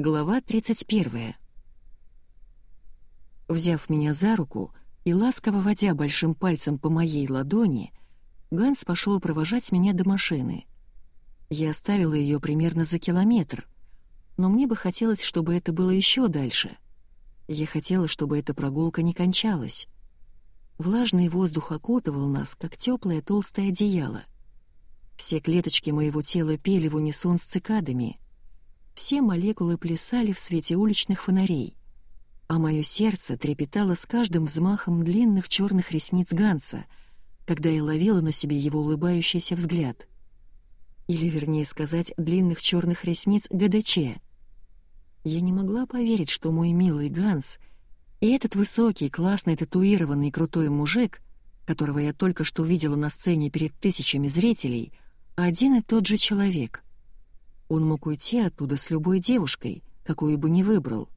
Глава 31. Взяв меня за руку и ласково водя большим пальцем по моей ладони, Ганс пошел провожать меня до машины. Я оставила ее примерно за километр, но мне бы хотелось, чтобы это было еще дальше. Я хотела, чтобы эта прогулка не кончалась. Влажный воздух окутывал нас, как теплое толстое одеяло. Все клеточки моего тела пели в унисон с цикадами — все молекулы плясали в свете уличных фонарей, а мое сердце трепетало с каждым взмахом длинных черных ресниц Ганса, когда я ловила на себе его улыбающийся взгляд. Или, вернее сказать, длинных черных ресниц ГДЧ. Я не могла поверить, что мой милый Ганс и этот высокий, классный, татуированный, крутой мужик, которого я только что видела на сцене перед тысячами зрителей, один и тот же человек — он мог уйти оттуда с любой девушкой, какую бы ни выбрал.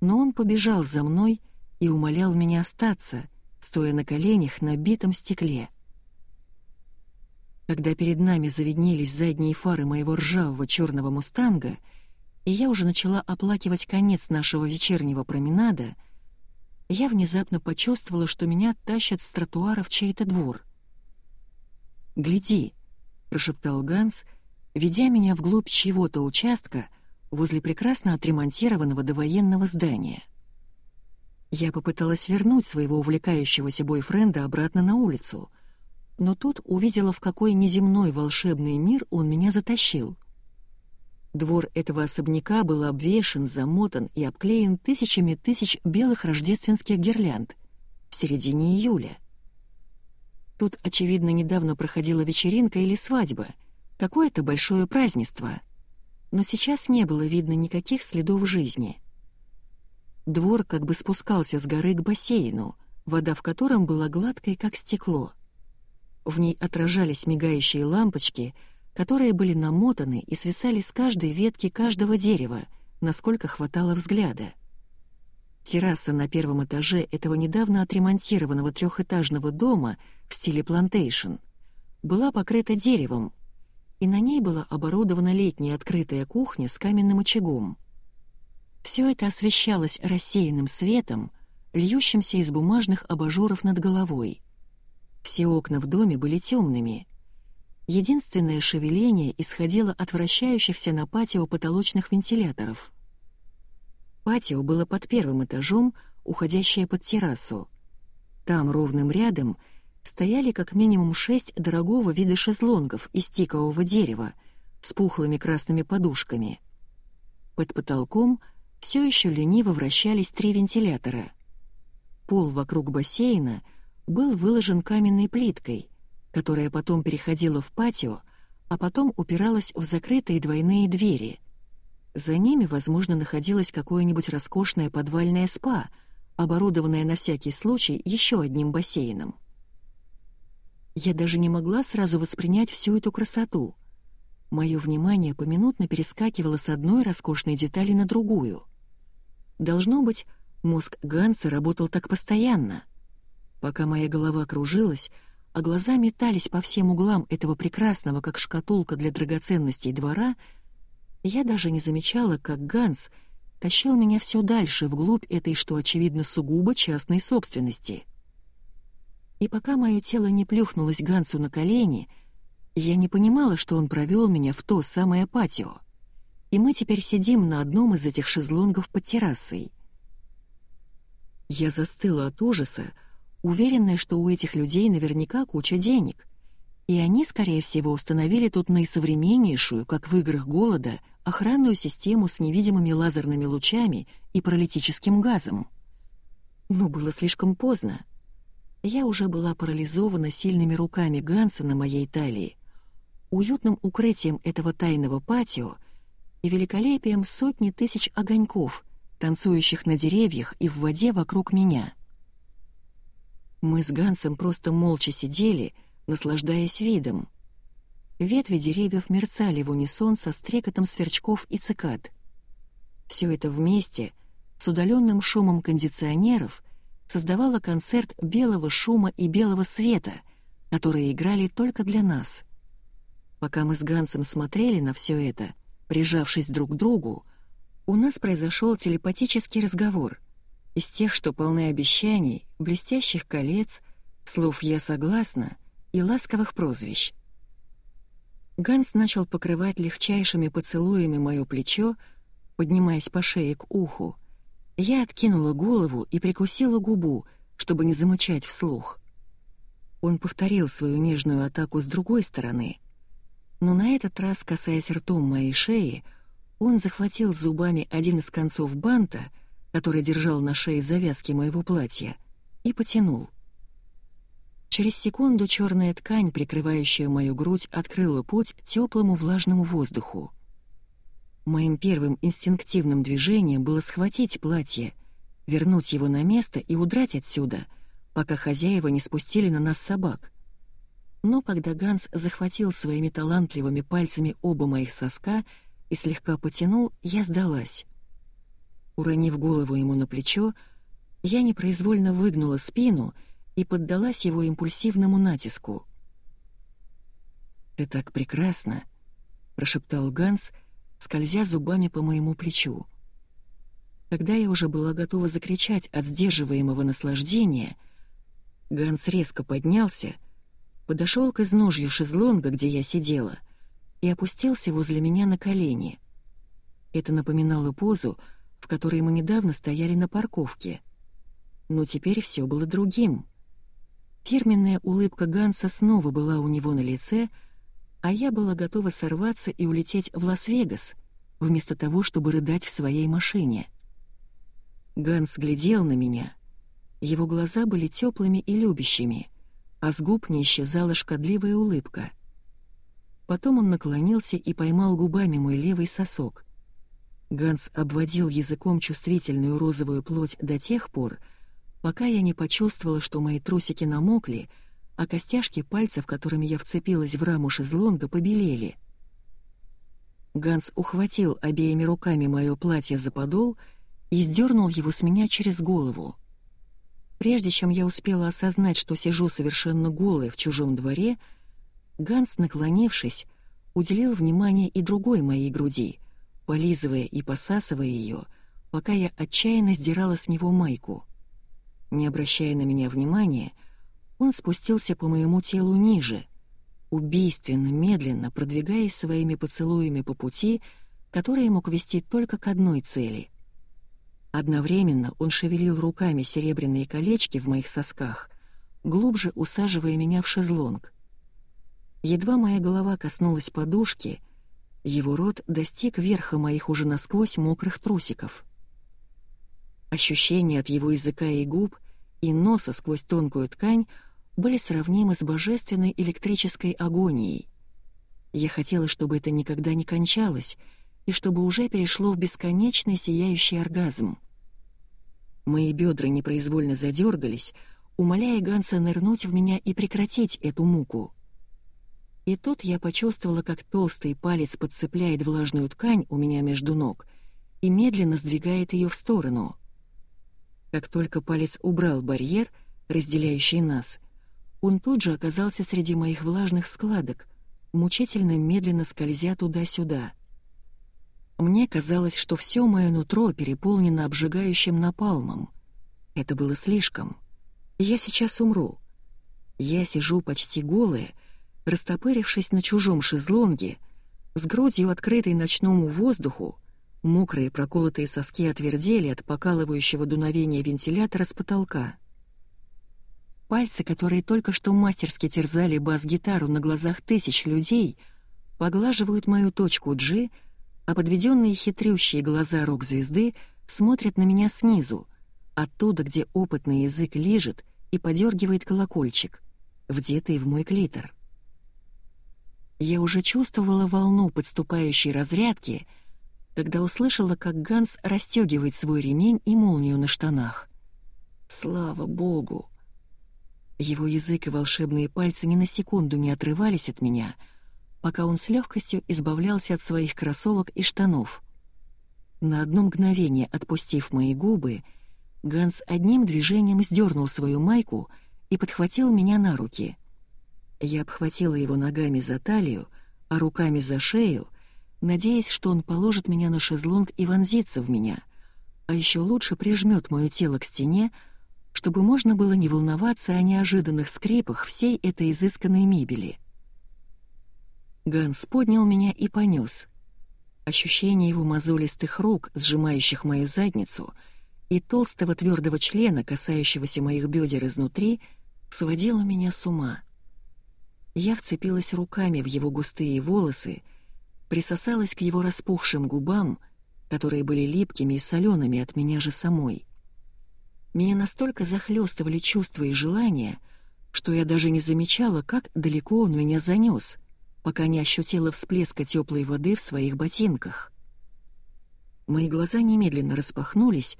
Но он побежал за мной и умолял меня остаться, стоя на коленях на битом стекле. Когда перед нами завиднелись задние фары моего ржавого черного мустанга, и я уже начала оплакивать конец нашего вечернего променада, я внезапно почувствовала, что меня тащат с тротуара в чей-то двор. «Гляди», — прошептал Ганс, — ведя меня вглубь чьего-то участка возле прекрасно отремонтированного довоенного здания. Я попыталась вернуть своего увлекающегося бойфренда обратно на улицу, но тут увидела, в какой неземной волшебный мир он меня затащил. Двор этого особняка был обвешан, замотан и обклеен тысячами тысяч белых рождественских гирлянд в середине июля. Тут, очевидно, недавно проходила вечеринка или свадьба — Какое-то большое празднество. Но сейчас не было видно никаких следов жизни. Двор как бы спускался с горы к бассейну, вода в котором была гладкой, как стекло. В ней отражались мигающие лампочки, которые были намотаны и свисали с каждой ветки каждого дерева, насколько хватало взгляда. Терраса на первом этаже этого недавно отремонтированного трехэтажного дома в стиле плантейшн была покрыта деревом, и на ней была оборудована летняя открытая кухня с каменным очагом. Все это освещалось рассеянным светом, льющимся из бумажных абажуров над головой. Все окна в доме были темными. Единственное шевеление исходило от вращающихся на патио потолочных вентиляторов. Патио было под первым этажом, уходящее под террасу. Там ровным рядом — стояли как минимум шесть дорогого вида шезлонгов из тикового дерева с пухлыми красными подушками. Под потолком все еще лениво вращались три вентилятора. Пол вокруг бассейна был выложен каменной плиткой, которая потом переходила в патио, а потом упиралась в закрытые двойные двери. За ними, возможно, находилось какое-нибудь роскошное подвальное спа, оборудованное на всякий случай еще одним бассейном. Я даже не могла сразу воспринять всю эту красоту. Мое внимание поминутно перескакивало с одной роскошной детали на другую. Должно быть, мозг Ганса работал так постоянно. Пока моя голова кружилась, а глаза метались по всем углам этого прекрасного, как шкатулка для драгоценностей двора, я даже не замечала, как Ганс тащил меня все дальше вглубь этой, что очевидно, сугубо частной собственности — и пока мое тело не плюхнулось Гансу на колени, я не понимала, что он провел меня в то самое патио. И мы теперь сидим на одном из этих шезлонгов под террасой. Я застыла от ужаса, уверенная, что у этих людей наверняка куча денег. И они, скорее всего, установили тут наисовременнейшую, как в играх голода, охранную систему с невидимыми лазерными лучами и паралитическим газом. Но было слишком поздно. Я уже была парализована сильными руками Ганса на моей талии, уютным укрытием этого тайного патио и великолепием сотни тысяч огоньков, танцующих на деревьях и в воде вокруг меня. Мы с Гансом просто молча сидели, наслаждаясь видом. Ветви деревьев мерцали в унисон со стрекотом сверчков и цикад. Все это вместе, с удаленным шумом кондиционеров — создавала концерт белого шума и белого света, которые играли только для нас. Пока мы с Гансом смотрели на все это, прижавшись друг к другу, У нас произошел телепатический разговор. Из тех, что полны обещаний, блестящих колец, слов «я согласна» и ласковых прозвищ. Ганс начал покрывать легчайшими поцелуями мое плечо, поднимаясь по шее к уху. Я откинула голову и прикусила губу, чтобы не замычать вслух. Он повторил свою нежную атаку с другой стороны, но на этот раз, касаясь ртом моей шеи, он захватил зубами один из концов банта, который держал на шее завязки моего платья, и потянул. Через секунду черная ткань, прикрывающая мою грудь, открыла путь теплому влажному воздуху. Моим первым инстинктивным движением было схватить платье, вернуть его на место и удрать отсюда, пока хозяева не спустили на нас собак. Но когда Ганс захватил своими талантливыми пальцами оба моих соска и слегка потянул, я сдалась. Уронив голову ему на плечо, я непроизвольно выгнула спину — и поддалась его импульсивному натиску. «Ты так прекрасна!» — прошептал Ганс, скользя зубами по моему плечу. Когда я уже была готова закричать от сдерживаемого наслаждения, Ганс резко поднялся, подошел к изножью шезлонга, где я сидела, и опустился возле меня на колени. Это напоминало позу, в которой мы недавно стояли на парковке. Но теперь все было другим — Фирменная улыбка Ганса снова была у него на лице, а я была готова сорваться и улететь в Лас-Вегас, вместо того, чтобы рыдать в своей машине. Ганс глядел на меня. Его глаза были теплыми и любящими, а с губ не исчезала шкодливая улыбка. Потом он наклонился и поймал губами мой левый сосок. Ганс обводил языком чувствительную розовую плоть до тех пор, пока я не почувствовала, что мои трусики намокли, а костяшки пальцев, которыми я вцепилась в раму шезлонга, побелели. Ганс ухватил обеими руками мое платье за подол и сдернул его с меня через голову. Прежде чем я успела осознать, что сижу совершенно голой в чужом дворе, Ганс, наклонившись, уделил внимание и другой моей груди, полизывая и посасывая ее, пока я отчаянно сдирала с него майку — не обращая на меня внимания, он спустился по моему телу ниже, убийственно, медленно продвигаясь своими поцелуями по пути, который мог вести только к одной цели. Одновременно он шевелил руками серебряные колечки в моих сосках, глубже усаживая меня в шезлонг. Едва моя голова коснулась подушки, его рот достиг верха моих уже насквозь мокрых трусиков. Ощущения от его языка и губ и носа сквозь тонкую ткань были сравнимы с божественной электрической агонией. Я хотела, чтобы это никогда не кончалось, и чтобы уже перешло в бесконечный сияющий оргазм. Мои бедра непроизвольно задергались, умоляя Ганса нырнуть в меня и прекратить эту муку. И тут я почувствовала, как толстый палец подцепляет влажную ткань у меня между ног и медленно сдвигает ее в сторону — как только палец убрал барьер, разделяющий нас, он тут же оказался среди моих влажных складок, мучительно медленно скользя туда-сюда. Мне казалось, что все мое нутро переполнено обжигающим напалмом. Это было слишком. Я сейчас умру. Я сижу почти голая, растопырившись на чужом шезлонге, с грудью открытой ночному воздуху, Мокрые проколотые соски отвердели от покалывающего дуновения вентилятора с потолка. Пальцы, которые только что мастерски терзали бас-гитару на глазах тысяч людей, поглаживают мою точку G, а подведенные хитрющие глаза рок-звезды смотрят на меня снизу, оттуда, где опытный язык лижет и подергивает колокольчик, вдетый в мой клитор. Я уже чувствовала волну подступающей разрядки — когда услышала, как Ганс расстегивает свой ремень и молнию на штанах. Слава богу! Его язык и волшебные пальцы ни на секунду не отрывались от меня, пока он с легкостью избавлялся от своих кроссовок и штанов. На одно мгновение отпустив мои губы, Ганс одним движением сдернул свою майку и подхватил меня на руки. Я обхватила его ногами за талию, а руками за шею — надеясь, что он положит меня на шезлонг и вонзится в меня, а еще лучше прижмет мое тело к стене, чтобы можно было не волноваться о неожиданных скрипах всей этой изысканной мебели. Ганс поднял меня и понес. Ощущение его мозолистых рук, сжимающих мою задницу, и толстого твердого члена, касающегося моих бедер изнутри, сводило меня с ума. Я вцепилась руками в его густые волосы, присосалась к его распухшим губам, которые были липкими и солеными от меня же самой. Меня настолько захлестывали чувства и желания, что я даже не замечала, как далеко он меня занес, пока не ощутила всплеска теплой воды в своих ботинках. Мои глаза немедленно распахнулись,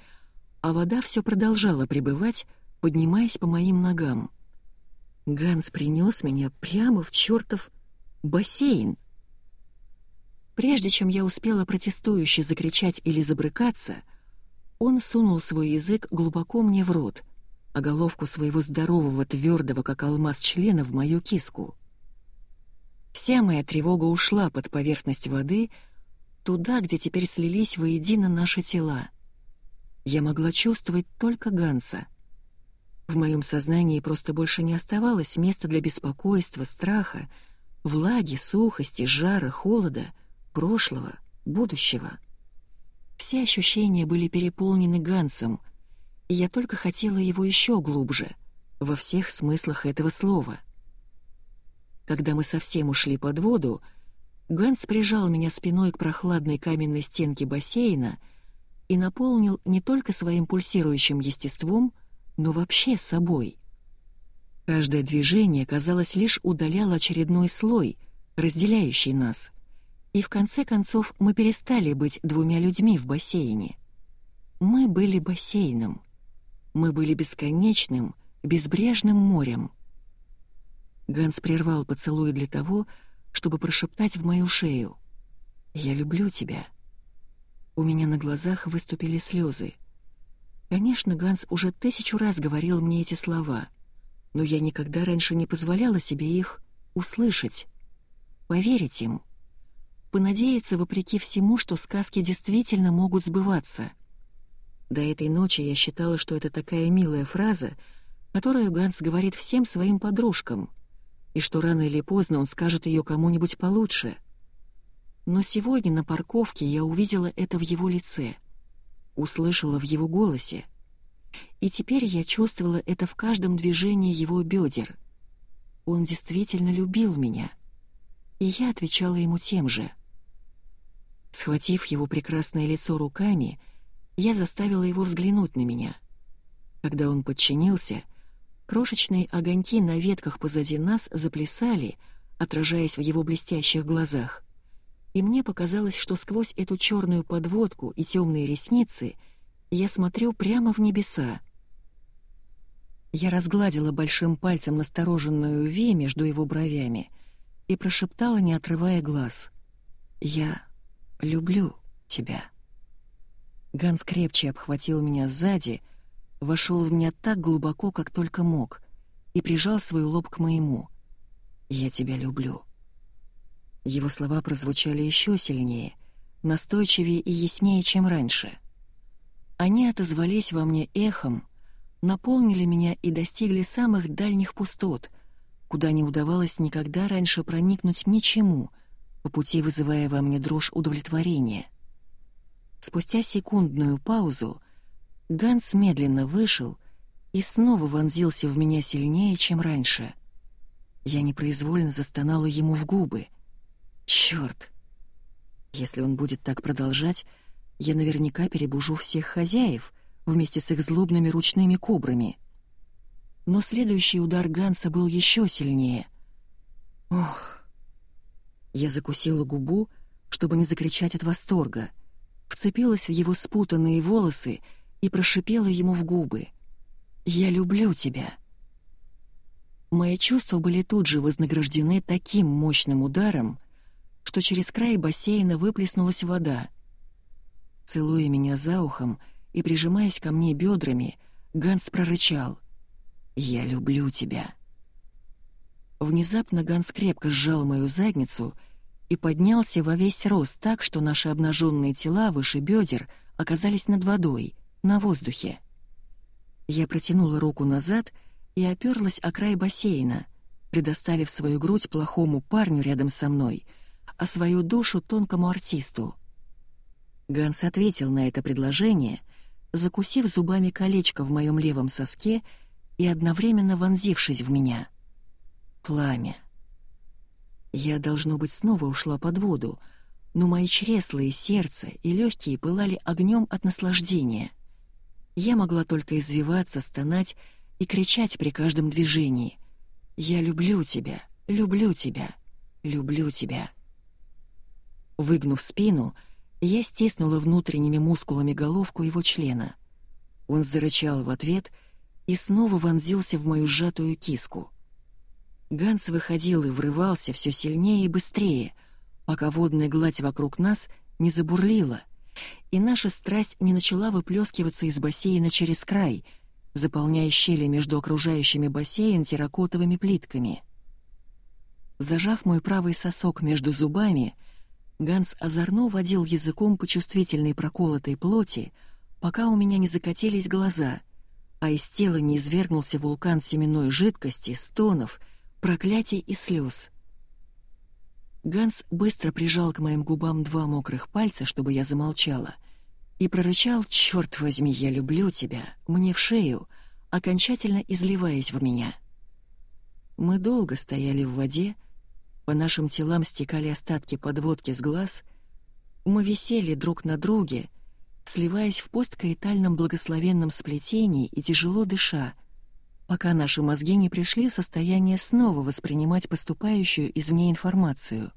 а вода все продолжала пребывать, поднимаясь по моим ногам. Ганс принес меня прямо в чертов бассейн. Прежде чем я успела протестующе закричать или забрыкаться, он сунул свой язык глубоко мне в рот, а головку своего здорового, твердого, как алмаз члена в мою киску. Вся моя тревога ушла под поверхность воды, туда, где теперь слились воедино наши тела. Я могла чувствовать только Ганса, в моем сознании просто больше не оставалось места для беспокойства, страха, влаги, сухости, жара, холода, прошлого, будущего. Все ощущения были переполнены Гансом, и я только хотела его еще глубже, во всех смыслах этого слова. Когда мы совсем ушли под воду, Ганс прижал меня спиной к прохладной каменной стенке бассейна и наполнил не только своим пульсирующим естеством, но вообще собой. Каждое движение, казалось, лишь удаляло очередной слой, разделяющий нас. И в конце концов мы перестали быть двумя людьми в бассейне. Мы были бассейном. Мы были бесконечным, безбрежным морем. Ганс прервал поцелуй для того, чтобы прошептать в мою шею. «Я люблю тебя». У меня на глазах выступили слезы. Конечно, Ганс уже тысячу раз говорил мне эти слова, но я никогда раньше не позволяла себе их услышать, поверить им, понадеяться вопреки всему, что сказки действительно могут сбываться. До этой ночи я считала, что это такая милая фраза, которую Ганс говорит всем своим подружкам, и что рано или поздно он скажет ее кому-нибудь получше. Но сегодня на парковке я увидела это в его лице — услышала в его голосе. И теперь я чувствовала это в каждом движении его бедер. Он действительно любил меня. И я отвечала ему тем же. Схватив его прекрасное лицо руками, я заставила его взглянуть на меня. Когда он подчинился, крошечные огоньки на ветках позади нас заплясали, отражаясь в его блестящих глазах и мне показалось, что сквозь эту черную подводку и темные ресницы я смотрю прямо в небеса. Я разгладила большим пальцем настороженную Ви между его бровями и прошептала, не отрывая глаз. «Я люблю тебя». Ганс крепче обхватил меня сзади, вошел в меня так глубоко, как только мог, и прижал свой лоб к моему. «Я тебя люблю». Его слова прозвучали еще сильнее, настойчивее и яснее, чем раньше. Они отозвались во мне эхом, наполнили меня и достигли самых дальних пустот, куда не удавалось никогда раньше проникнуть ничему, по пути вызывая во мне дрожь удовлетворения. Спустя секундную паузу Ганс медленно вышел и снова вонзился в меня сильнее, чем раньше. Я непроизвольно застонала ему в губы — Черт! Если он будет так продолжать, я наверняка перебужу всех хозяев вместе с их злобными ручными кобрами. Но следующий удар Ганса был еще сильнее. Ох! Я закусила губу, чтобы не закричать от восторга, вцепилась в его спутанные волосы и прошипела ему в губы. «Я люблю тебя». Мои чувства были тут же вознаграждены таким мощным ударом, что через край бассейна выплеснулась вода. Целуя меня за ухом и прижимаясь ко мне бедрами, Ганс прорычал «Я люблю тебя». Внезапно Ганс крепко сжал мою задницу и поднялся во весь рост так, что наши обнаженные тела выше бедер оказались над водой, на воздухе. Я протянула руку назад и оперлась о край бассейна, предоставив свою грудь плохому парню рядом со мной, а свою душу тонкому артисту. Ганс ответил на это предложение, закусив зубами колечко в моем левом соске и одновременно вонзившись в меня. Пламя. Я, должно быть, снова ушла под воду, но мои чресла и сердце и легкие пылали огнем от наслаждения. Я могла только извиваться, стонать и кричать при каждом движении. «Я люблю тебя, люблю тебя, люблю тебя». Выгнув спину, я стиснула внутренними мускулами головку его члена. Он зарычал в ответ и снова вонзился в мою сжатую киску. Ганс выходил и врывался все сильнее и быстрее, пока водная гладь вокруг нас не забурлила, и наша страсть не начала выплескиваться из бассейна через край, заполняя щели между окружающими бассейн терракотовыми плитками. Зажав мой правый сосок между зубами, Ганс озорно водил языком по чувствительной проколотой плоти, пока у меня не закатились глаза, а из тела не извергнулся вулкан семенной жидкости, стонов — проклятий и слез. Ганс быстро прижал к моим губам два мокрых пальца, чтобы я замолчала, и прорычал «Черт возьми, я люблю тебя!» мне в шею, окончательно изливаясь в меня. Мы долго стояли в воде, по нашим телам стекали остатки подводки с глаз, мы висели друг на друге, сливаясь в посткаэтальном благословенном сплетении и тяжело дыша, пока наши мозги не пришли в состояние снова воспринимать поступающую извне информацию.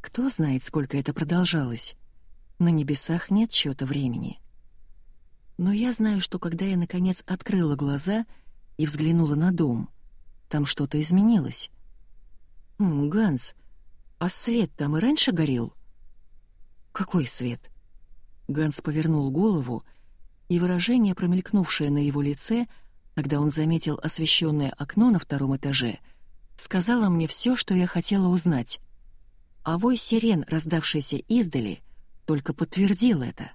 Кто знает, сколько это продолжалось. На небесах нет счета времени. Но я знаю, что когда я наконец открыла глаза и взглянула на дом, там что-то изменилось. «М, Ганс, а свет там и раньше горел?» «Какой свет?» Ганс повернул голову, и выражение, промелькнувшее на его лице — когда он заметил освещенное окно на втором этаже, сказала мне все, что я хотела узнать. А вой сирен, раздавшийся издали, только подтвердил это.